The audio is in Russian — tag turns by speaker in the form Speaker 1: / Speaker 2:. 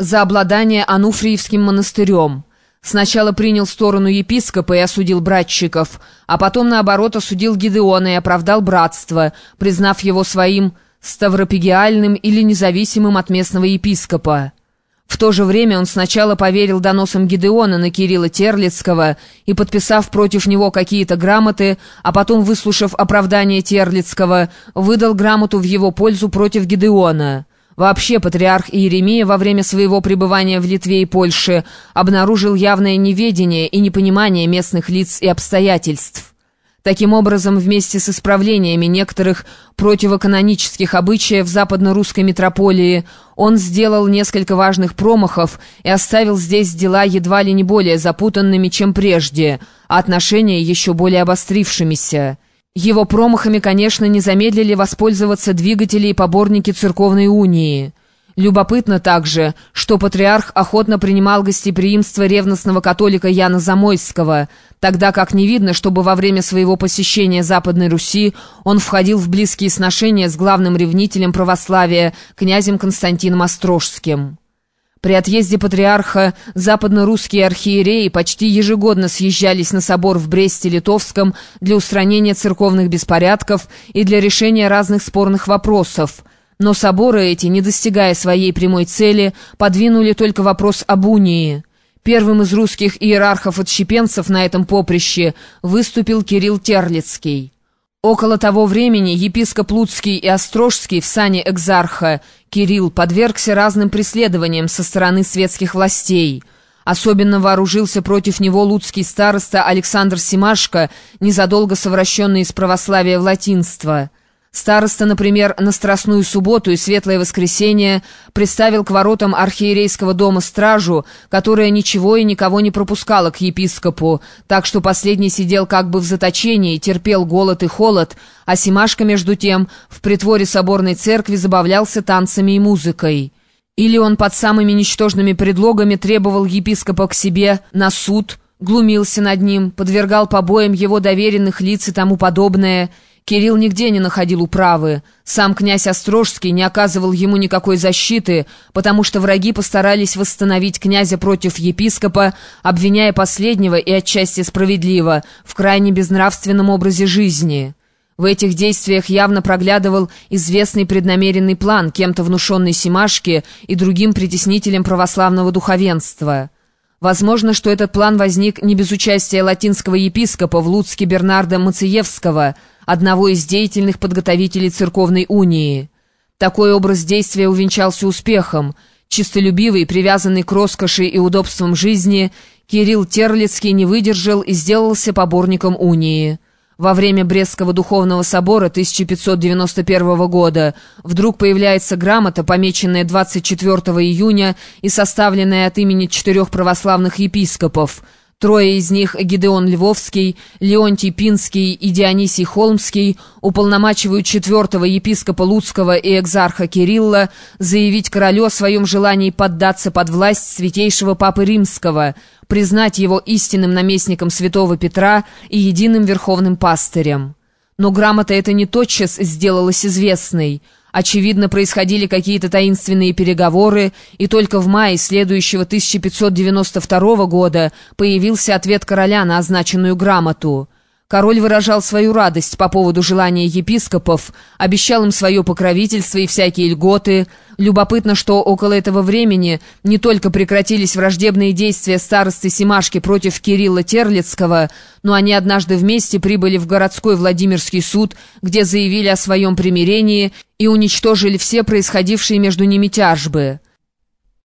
Speaker 1: за обладание Ануфриевским монастырем. Сначала принял сторону епископа и осудил братчиков, а потом, наоборот, осудил Гидеона и оправдал братство, признав его своим ставропигиальным или независимым от местного епископа. В то же время он сначала поверил доносам Гидеона на Кирилла Терлицкого и, подписав против него какие-то грамоты, а потом, выслушав оправдание Терлицкого, выдал грамоту в его пользу против Гидеона. Вообще, патриарх Иеремия во время своего пребывания в Литве и Польше обнаружил явное неведение и непонимание местных лиц и обстоятельств. Таким образом, вместе с исправлениями некоторых противоканонических обычаев западно-русской метрополии, он сделал несколько важных промахов и оставил здесь дела едва ли не более запутанными, чем прежде, а отношения еще более обострившимися. Его промахами, конечно, не замедлили воспользоваться двигатели и поборники церковной унии. Любопытно также, что патриарх охотно принимал гостеприимство ревностного католика Яна Замойского, тогда как не видно, чтобы во время своего посещения Западной Руси он входил в близкие сношения с главным ревнителем православия, князем Константином Острожским. При отъезде патриарха западно-русские архиереи почти ежегодно съезжались на собор в Бресте-Литовском для устранения церковных беспорядков и для решения разных спорных вопросов – но соборы эти, не достигая своей прямой цели, подвинули только вопрос об унии. Первым из русских иерархов-отщепенцев на этом поприще выступил Кирилл Терлицкий. Около того времени епископ Луцкий и Острожский в сане экзарха Кирилл подвергся разным преследованиям со стороны светских властей. Особенно вооружился против него луцкий староста Александр Симашко, незадолго совращенный из православия в латинство. Староста, например, на Страстную субботу и Светлое воскресенье представил к воротам архиерейского дома стражу, которая ничего и никого не пропускала к епископу, так что последний сидел как бы в заточении, терпел голод и холод, а Симашка, между тем, в притворе соборной церкви забавлялся танцами и музыкой. Или он под самыми ничтожными предлогами требовал епископа к себе на суд, глумился над ним, подвергал побоям его доверенных лиц и тому подобное – Кирилл нигде не находил управы. Сам князь Острожский не оказывал ему никакой защиты, потому что враги постарались восстановить князя против епископа, обвиняя последнего и отчасти справедливо в крайне безнравственном образе жизни. В этих действиях явно проглядывал известный преднамеренный план, кем-то внушенный Симашке и другим притеснителям православного духовенства. Возможно, что этот план возник не без участия латинского епископа в Луцке Бернарда Мациевского – одного из деятельных подготовителей церковной унии. Такой образ действия увенчался успехом. Чистолюбивый, привязанный к роскоши и удобствам жизни, Кирилл Терлицкий не выдержал и сделался поборником унии. Во время Брестского духовного собора 1591 года. Вдруг появляется грамота, помеченная 24 июня и составленная от имени четырех православных епископов – Трое из них, Гидеон Львовский, Леонтий Пинский и Дионисий Холмский, уполномачивают четвертого епископа Луцкого и экзарха Кирилла заявить королю о своем желании поддаться под власть святейшего Папы Римского, признать его истинным наместником святого Петра и единым верховным пастырем. Но грамота эта не тотчас сделалась известной – Очевидно, происходили какие-то таинственные переговоры, и только в мае следующего 1592 года появился ответ короля на означенную грамоту. Король выражал свою радость по поводу желания епископов, обещал им свое покровительство и всякие льготы. Любопытно, что около этого времени не только прекратились враждебные действия старосты Симашки против Кирилла Терлицкого, но они однажды вместе прибыли в городской Владимирский суд, где заявили о своем примирении и уничтожили все происходившие между ними тяжбы.